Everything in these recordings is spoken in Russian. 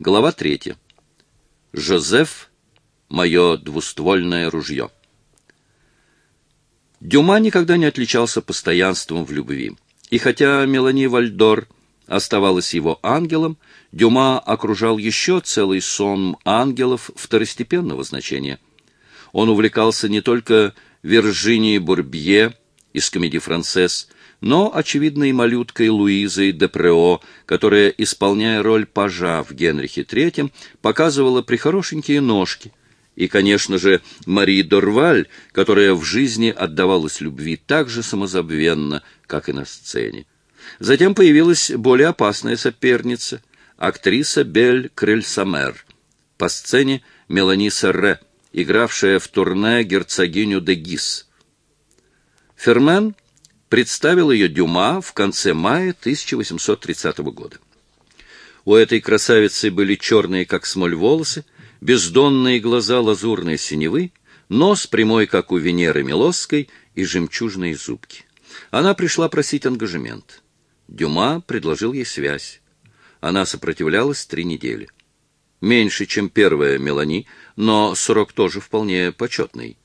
Глава третья. Жозеф — мое двуствольное ружье. Дюма никогда не отличался постоянством в любви. И хотя Мелани Вальдор оставалась его ангелом, Дюма окружал еще целый сон ангелов второстепенного значения. Он увлекался не только Виржинией Бурбье из комедии «Францесс», но, очевидно, и малюткой Луизой де Прео, которая, исполняя роль пажа в Генрихе III, показывала прихорошенькие ножки, и, конечно же, Мари Дорваль, которая в жизни отдавалась любви так же самозабвенно, как и на сцене. Затем появилась более опасная соперница — актриса Бель Крельсамер, по сцене Мелани Серре, игравшая в турне герцогиню де Гис. Фермен — представил ее Дюма в конце мая 1830 года. У этой красавицы были черные, как смоль, волосы, бездонные глаза лазурной синевы, нос прямой, как у Венеры Милосской, и жемчужные зубки. Она пришла просить ангажемент. Дюма предложил ей связь. Она сопротивлялась три недели. Меньше, чем первая Мелани, но срок тоже вполне почетный.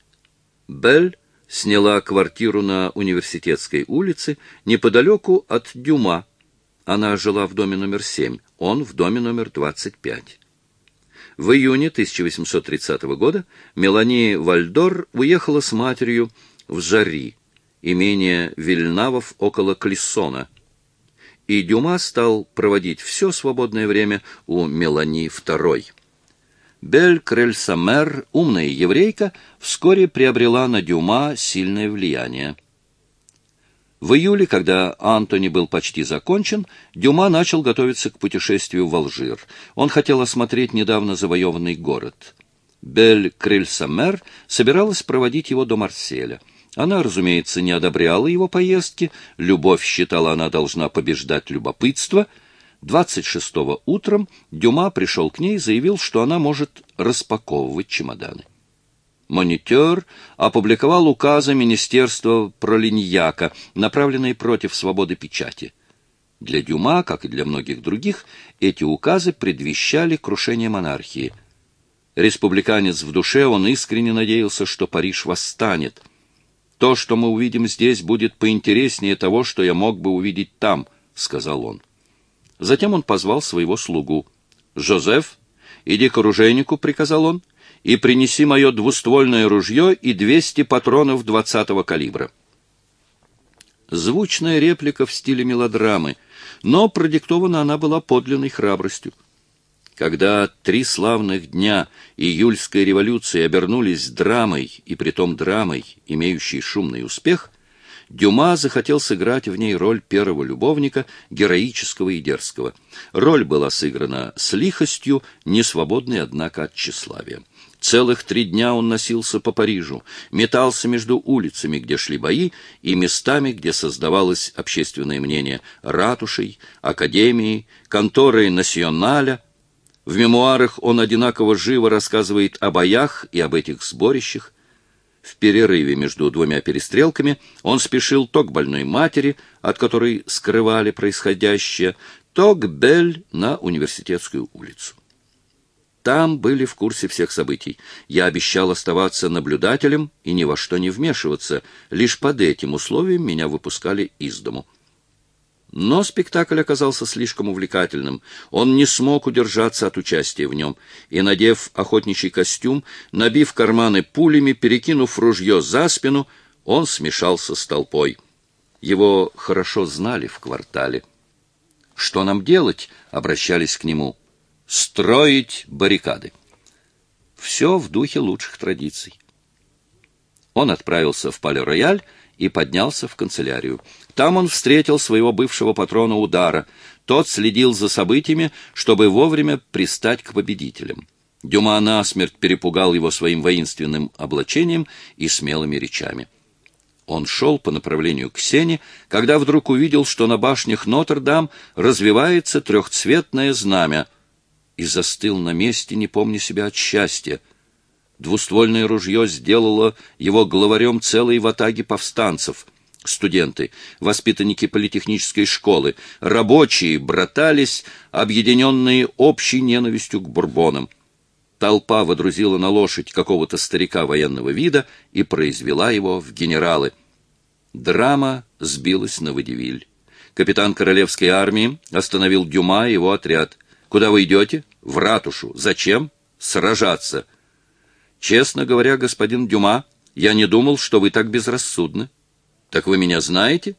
Бель сняла квартиру на Университетской улице неподалеку от Дюма. Она жила в доме номер 7, он в доме номер 25. В июне 1830 года Мелани Вальдор уехала с матерью в Жари, имение Вильнавов около Клессона, и Дюма стал проводить все свободное время у Мелани II. Бель Крельсамер, умная еврейка, вскоре приобрела на Дюма сильное влияние. В июле, когда Антони был почти закончен, Дюма начал готовиться к путешествию в Алжир. Он хотел осмотреть недавно завоеванный город. Бель Крельсамер собиралась проводить его до Марселя. Она, разумеется, не одобряла его поездки, любовь считала, она должна побеждать любопытство — 26-го утром Дюма пришел к ней и заявил, что она может распаковывать чемоданы. Монитор опубликовал указы Министерства Пролиньяка, направленные против свободы печати. Для Дюма, как и для многих других, эти указы предвещали крушение монархии. Республиканец в душе, он искренне надеялся, что Париж восстанет. «То, что мы увидим здесь, будет поинтереснее того, что я мог бы увидеть там», — сказал он. Затем он позвал своего слугу. «Жозеф, иди к оружейнику», — приказал он, — «и принеси мое двуствольное ружье и двести патронов двадцатого калибра». Звучная реплика в стиле мелодрамы, но продиктована она была подлинной храбростью. Когда три славных дня июльской революции обернулись драмой, и притом драмой, имеющей шумный успех, Дюма захотел сыграть в ней роль первого любовника, героического и дерзкого. Роль была сыграна с лихостью, не свободной, однако, от тщеславия. Целых три дня он носился по Парижу, метался между улицами, где шли бои, и местами, где создавалось общественное мнение, ратушей, академией, конторой националя. В мемуарах он одинаково живо рассказывает о боях и об этих сборищах. В перерыве между двумя перестрелками он спешил то к больной матери, от которой скрывали происходящее, то к Бель на университетскую улицу. Там были в курсе всех событий. Я обещал оставаться наблюдателем и ни во что не вмешиваться. Лишь под этим условием меня выпускали из дому. Но спектакль оказался слишком увлекательным. Он не смог удержаться от участия в нем, и, надев охотничий костюм, набив карманы пулями, перекинув ружье за спину, он смешался с толпой. Его хорошо знали в квартале. «Что нам делать?» — обращались к нему. «Строить баррикады». Все в духе лучших традиций. Он отправился в Пале-Рояль и поднялся в канцелярию. Там он встретил своего бывшего патрона удара. Тот следил за событиями, чтобы вовремя пристать к победителям. Дюма насмерть перепугал его своим воинственным облачением и смелыми речами. Он шел по направлению к Сене, когда вдруг увидел, что на башнях Нотр-Дам развивается трехцветное знамя, и застыл на месте, не помня себя от счастья. Двуствольное ружье сделало его главарем целой ватаги повстанцев — Студенты, воспитанники политехнической школы, рабочие братались, объединенные общей ненавистью к бурбонам. Толпа водрузила на лошадь какого-то старика военного вида и произвела его в генералы. Драма сбилась на водевиль. Капитан королевской армии остановил Дюма и его отряд. «Куда вы идете?» «В ратушу. Зачем?» «Сражаться». «Честно говоря, господин Дюма, я не думал, что вы так безрассудны». «Так вы меня знаете?»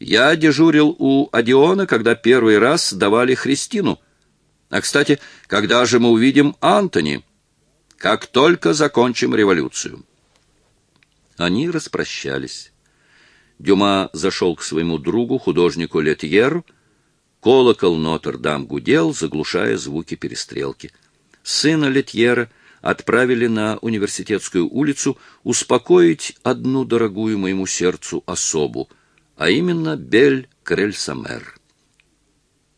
«Я дежурил у Адиона, когда первый раз давали Христину». А, кстати, когда же мы увидим Антони? Как только закончим революцию. Они распрощались. Дюма зашел к своему другу, художнику Летьеру. Колокол Нотр-Дам гудел, заглушая звуки перестрелки. Сына Летьера отправили на университетскую улицу успокоить одну дорогую моему сердцу особу, а именно Бель Крельсамер.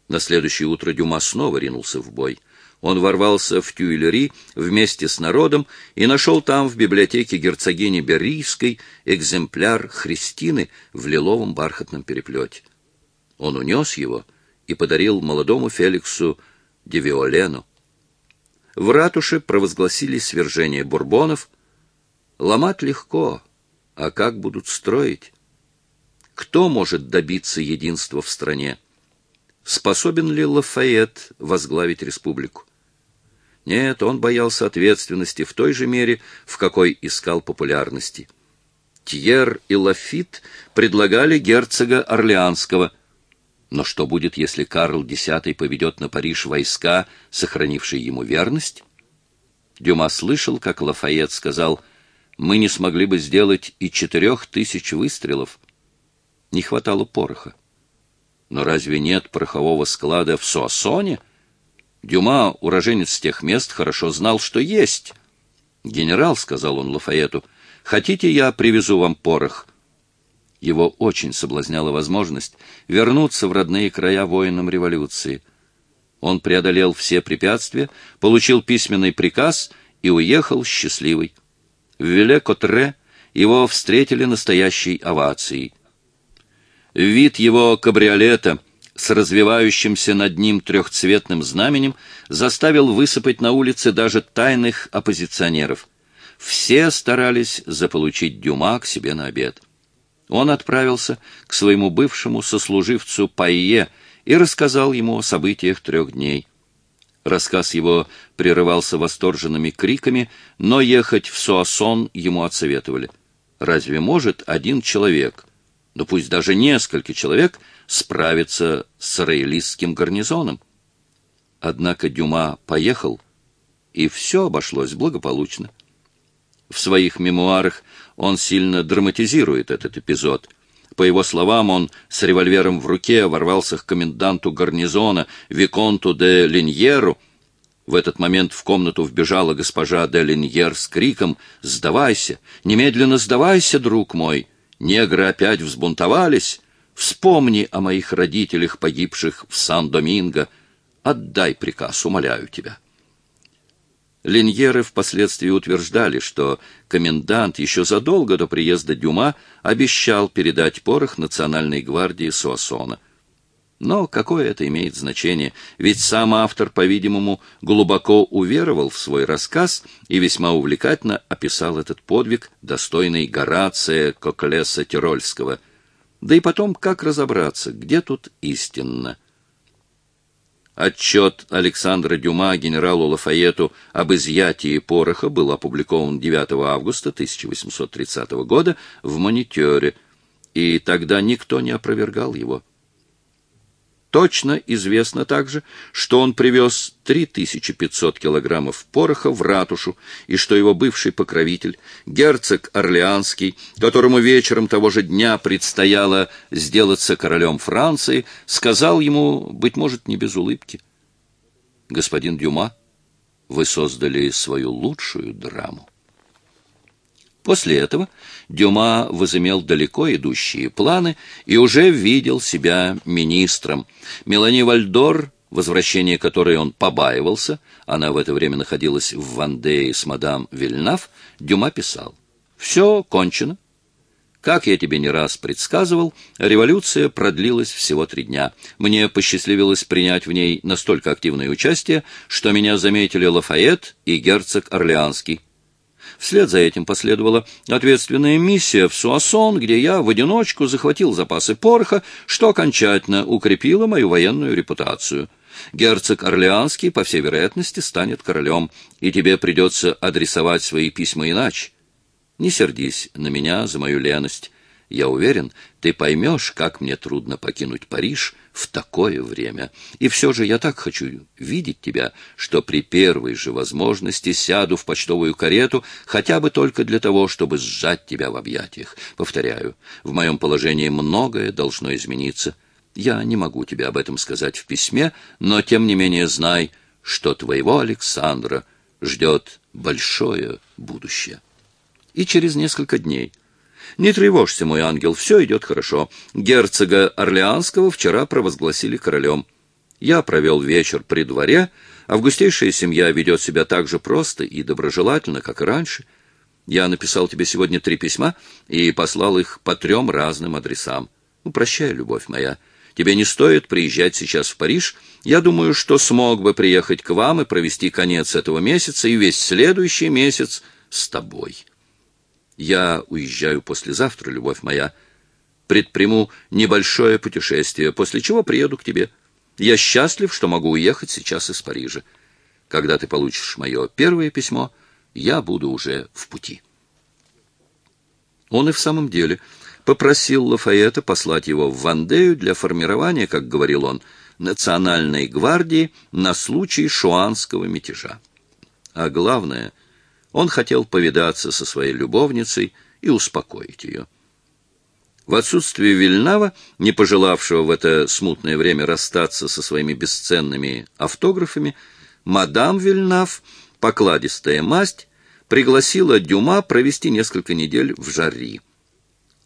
На следующее утро Дюма снова ринулся в бой. Он ворвался в Тюильри вместе с народом и нашел там, в библиотеке герцогини Берийской, экземпляр Христины в лиловом бархатном переплете. Он унес его и подарил молодому Феликсу Девиолену. В ратуше провозгласили свержение бурбонов. Ломать легко, а как будут строить? Кто может добиться единства в стране? способен ли Лафайет возглавить республику. Нет, он боялся ответственности в той же мере, в какой искал популярности. Тьер и Лафит предлагали герцога Орлеанского. Но что будет, если Карл X поведет на Париж войска, сохранившие ему верность? Дюма слышал, как Лафайет сказал, «Мы не смогли бы сделать и четырех тысяч выстрелов». Не хватало пороха. Но разве нет порохового склада в Суассоне? Дюма, уроженец тех мест, хорошо знал, что есть. «Генерал», — сказал он Лафаэту, — «хотите, я привезу вам порох?» Его очень соблазняла возможность вернуться в родные края воинам революции. Он преодолел все препятствия, получил письменный приказ и уехал счастливый. В Веле-Котре его встретили настоящей овацией. Вид его кабриолета с развивающимся над ним трехцветным знаменем заставил высыпать на улице даже тайных оппозиционеров. Все старались заполучить Дюма к себе на обед. Он отправился к своему бывшему сослуживцу Пайе и рассказал ему о событиях трех дней. Рассказ его прерывался восторженными криками, но ехать в Суассон ему отсоветовали. Разве может один человек, да пусть даже несколько человек, справиться с роялистским гарнизоном. Однако Дюма поехал, и все обошлось благополучно. В своих мемуарах он сильно драматизирует этот эпизод. По его словам, он с револьвером в руке ворвался к коменданту гарнизона Виконту де Линьеру. В этот момент в комнату вбежала госпожа де Линьер с криком «Сдавайся! Немедленно сдавайся, друг мой!» негры опять взбунтовались, вспомни о моих родителях, погибших в Сан-Доминго. Отдай приказ, умоляю тебя. Леньеры впоследствии утверждали, что комендант еще задолго до приезда Дюма обещал передать порох Национальной гвардии Суассона — но какое это имеет значение? Ведь сам автор, по-видимому, глубоко уверовал в свой рассказ и весьма увлекательно описал этот подвиг, достойный Горация Коклеса Тирольского. Да и потом, как разобраться, где тут истинно? Отчет Александра Дюма генералу Лафаету об изъятии пороха был опубликован 9 августа 1830 года в «Монитере», и тогда никто не опровергал его. Точно известно также, что он привез 3500 килограммов пороха в ратушу, и что его бывший покровитель, герцог Орлеанский, которому вечером того же дня предстояло сделаться королем Франции, сказал ему, быть может, не без улыбки, «Господин Дюма, вы создали свою лучшую драму». После этого Дюма возымел далеко идущие планы и уже видел себя министром. Мелани Вальдор, возвращение которой он побаивался, она в это время находилась в Вандее с мадам Вильнав, Дюма писал. «Все кончено. Как я тебе не раз предсказывал, революция продлилась всего три дня. Мне посчастливилось принять в ней настолько активное участие, что меня заметили Лафайет и герцог Орлеанский. Вслед за этим последовала ответственная миссия в Суассон, где я в одиночку захватил запасы пороха, что окончательно укрепило мою военную репутацию. Герцог Орлеанский, по всей вероятности, станет королем, и тебе придется адресовать свои письма иначе. Не сердись на меня за мою леность. Я уверен, ты поймешь, как мне трудно покинуть Париж в такое время. И все же я так хочу видеть тебя, что при первой же возможности сяду в почтовую карету, хотя бы только для того, чтобы сжать тебя в объятиях. Повторяю, в моем положении многое должно измениться. Я не могу тебе об этом сказать в письме, но тем не менее знай, что твоего Александра ждет большое будущее и через несколько дней. Не тревожься, мой ангел, все идет хорошо. Герцога Орлеанского вчера провозгласили королем. Я провел вечер при дворе, августейшая семья ведет себя так же просто и доброжелательно, как и раньше. Я написал тебе сегодня три письма и послал их по трем разным адресам. Ну, прощай, любовь моя. Тебе не стоит приезжать сейчас в Париж. Я думаю, что смог бы приехать к вам и провести конец этого месяца и весь следующий месяц с тобой». Я уезжаю послезавтра, любовь моя. Предприму небольшое путешествие, после чего приеду к тебе. Я счастлив, что могу уехать сейчас из Парижа. Когда ты получишь мое первое письмо, я буду уже в пути. Он и в самом деле попросил Лафаэта послать его в Вандею для формирования, как говорил он, национальной гвардии на случай шуанского мятежа. А главное, он хотел повидаться со своей любовницей и успокоить ее. В отсутствие Вильнава, не пожелавшего в это смутное время расстаться со своими бесценными автографами, мадам Вильнав, покладистая масть, пригласила Дюма провести несколько недель в Жарри.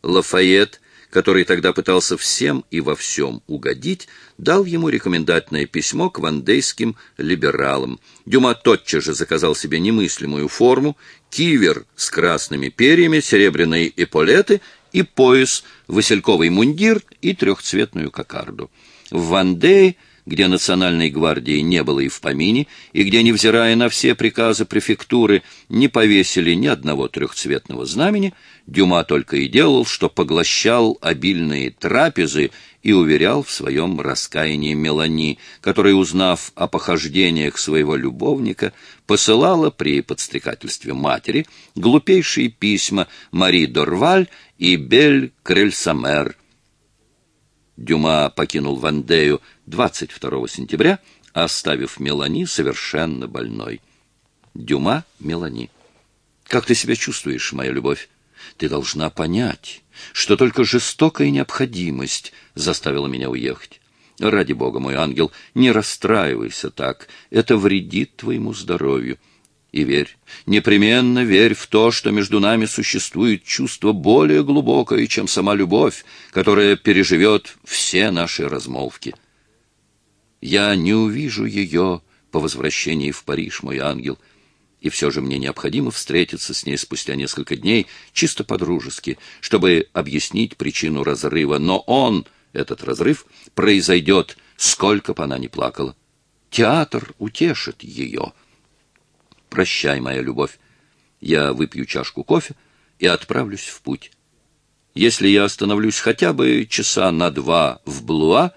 Лафайет который тогда пытался всем и во всем угодить, дал ему рекомендательное письмо к вандейским либералам. Дюма тотчас же заказал себе немыслимую форму, кивер с красными перьями, серебряные эполеты и пояс, васильковый мундир и трехцветную кокарду. В Вандее где национальной гвардии не было и в помине, и где, невзирая на все приказы префектуры, не повесили ни одного трехцветного знамени, Дюма только и делал, что поглощал обильные трапезы и уверял в своем раскаянии Мелани, которая, узнав о похождениях своего любовника, посылала при подстрекательстве матери глупейшие письма Мари Дорваль и Бель Крельсамер, Дюма покинул Вандею 22 сентября, оставив Мелани совершенно больной. Дюма Мелани. Как ты себя чувствуешь, моя любовь? Ты должна понять, что только жестокая необходимость заставила меня уехать. Ради бога, мой ангел, не расстраивайся так, это вредит твоему здоровью. И верь, непременно верь в то, что между нами существует чувство более глубокое, чем сама любовь, которая переживет все наши размолвки. Я не увижу ее по возвращении в Париж, мой ангел, и все же мне необходимо встретиться с ней спустя несколько дней, чисто по-дружески, чтобы объяснить причину разрыва. Но он, этот разрыв, произойдет, сколько бы она ни плакала. Театр утешит ее». Прощай, моя любовь. Я выпью чашку кофе и отправлюсь в путь. Если я остановлюсь хотя бы часа на два в Блуа,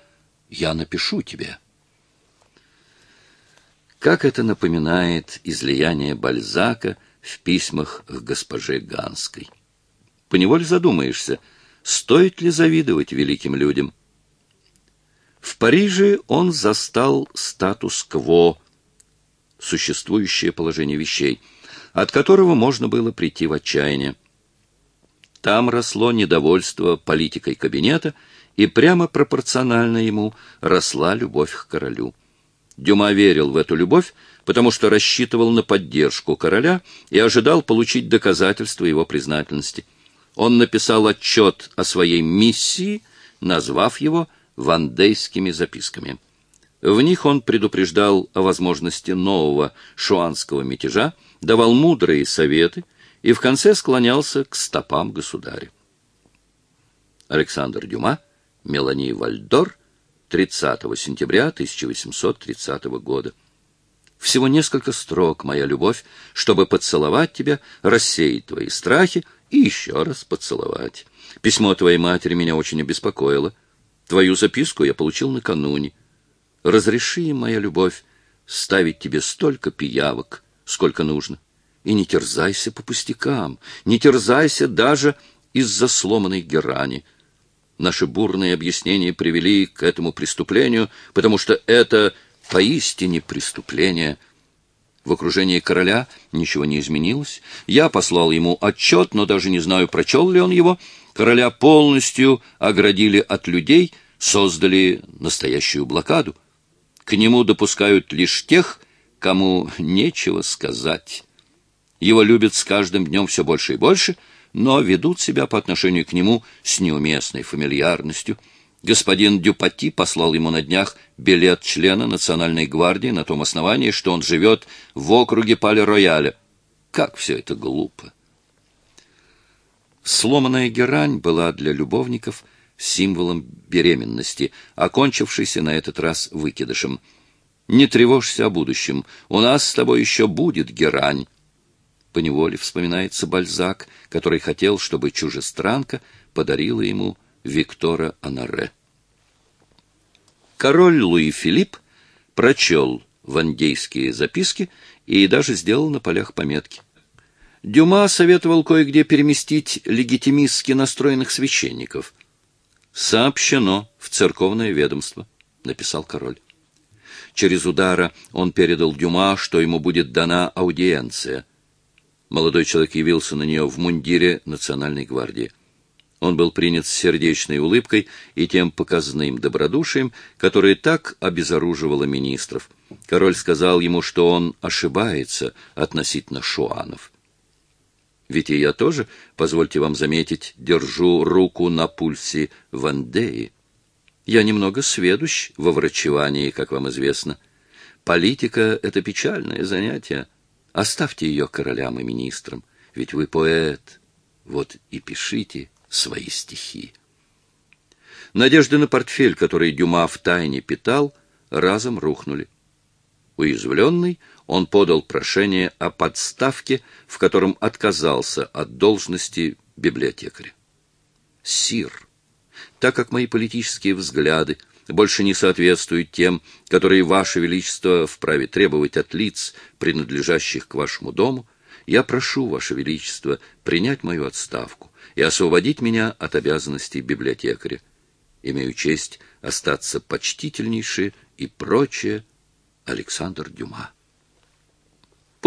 я напишу тебе. Как это напоминает излияние Бальзака в письмах к госпоже Ганской. Поневоле задумаешься, стоит ли завидовать великим людям. В Париже он застал статус-кво, существующее положение вещей, от которого можно было прийти в отчаяние. Там росло недовольство политикой кабинета, и прямо пропорционально ему росла любовь к королю. Дюма верил в эту любовь, потому что рассчитывал на поддержку короля и ожидал получить доказательства его признательности. Он написал отчет о своей миссии, назвав его «Вандейскими записками». В них он предупреждал о возможности нового шуанского мятежа, давал мудрые советы и в конце склонялся к стопам государя. Александр Дюма, Мелани Вальдор, 30 сентября 1830 года. Всего несколько строк, моя любовь, чтобы поцеловать тебя, рассеять твои страхи и еще раз поцеловать. Письмо твоей матери меня очень обеспокоило. Твою записку я получил накануне. Разреши, моя любовь, ставить тебе столько пиявок, сколько нужно. И не терзайся по пустякам, не терзайся даже из-за сломанной герани. Наши бурные объяснения привели к этому преступлению, потому что это поистине преступление. В окружении короля ничего не изменилось. Я послал ему отчет, но даже не знаю, прочел ли он его. Короля полностью оградили от людей, создали настоящую блокаду. К нему допускают лишь тех, кому нечего сказать. Его любят с каждым днем все больше и больше, но ведут себя по отношению к нему с неуместной фамильярностью. Господин Дюпати послал ему на днях билет члена Национальной гвардии на том основании, что он живет в округе Пале-Рояля. Как все это глупо! Сломанная герань была для любовников – символом беременности, окончившейся на этот раз выкидышем. «Не тревожься о будущем, у нас с тобой еще будет герань». Поневоле вспоминается Бальзак, который хотел, чтобы чужестранка подарила ему Виктора Анаре. Король Луи Филипп прочел вандейские записки и даже сделал на полях пометки. Дюма советовал кое-где переместить легитимистски настроенных священников сообщено в церковное ведомство, написал король. Через удара он передал Дюма, что ему будет дана аудиенция. Молодой человек явился на нее в мундире национальной гвардии. Он был принят с сердечной улыбкой и тем показным добродушием, которое так обезоруживало министров. Король сказал ему, что он ошибается относительно шуанов. Ведь и я тоже, позвольте вам заметить, держу руку на пульсе Вандеи. Я немного сведущ во врачевании, как вам известно. Политика — это печальное занятие. Оставьте ее королям и министрам, ведь вы поэт. Вот и пишите свои стихи. Надежды на портфель, который Дюма в тайне питал, разом рухнули. Уязвленный, он подал прошение о подставке, в котором отказался от должности библиотекаря. Сир, так как мои политические взгляды больше не соответствуют тем, которые Ваше Величество вправе требовать от лиц, принадлежащих к вашему дому, я прошу Ваше Величество принять мою отставку и освободить меня от обязанностей библиотекаря. Имею честь остаться почтительнейше и прочее Александр Дюма.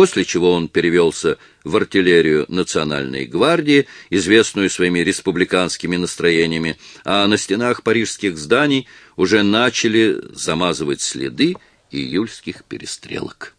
После чего он перевелся в артиллерию Национальной гвардии, известную своими республиканскими настроениями, а на стенах парижских зданий уже начали замазывать следы июльских перестрелок.